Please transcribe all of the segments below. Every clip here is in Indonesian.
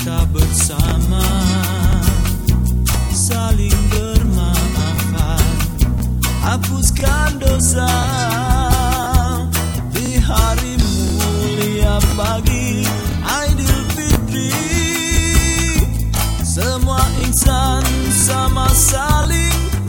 kita bersama saling bermaafan. Hapuskan dosa di hari mulia pagi Aidil Fitri. Semua insan sama saling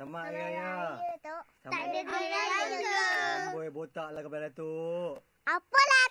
Selamat Hari Raya. Tak ada gula raya ke? Amboi botak kepala tu. Apalah